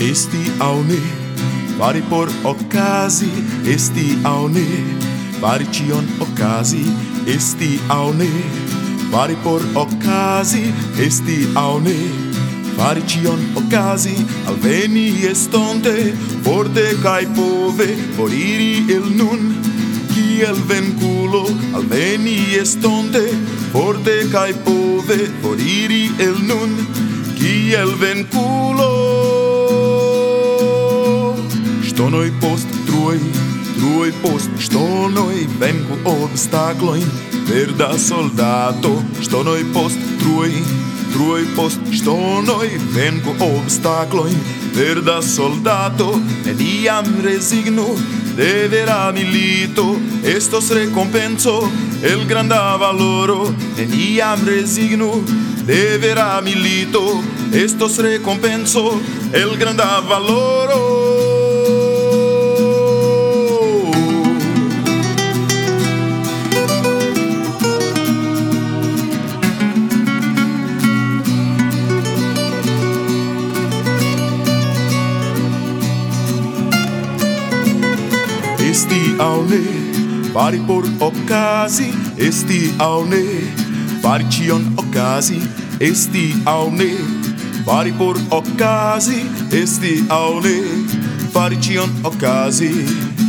Esti aune, fare por ocasi, esti aune, fare cion ocasi, esti aune, fare por ocasi, esti aune, fare cion ocasi, alveni estonte, forte cae pove, foriri il nun, kiel venculo, alveni estonte, forte cae pove, foriri il nun, kiel venculo. Štonoj post truoj, truoj post štonoj, venku obstaklojn, verda soldato. Štonoj post truoj, truoj post štonoj, venku obstaklojn, verda soldato. Neniam resignu, devera milito, estos recompenso, el granda valoro. Neniam resignu, devera milito, estos recompenso, el granda valoro. Esti aune, fari por ocasi, esti aune, fari cion ocasi, esti aune, fari por ocasi, esti aune, fari cion ocasi.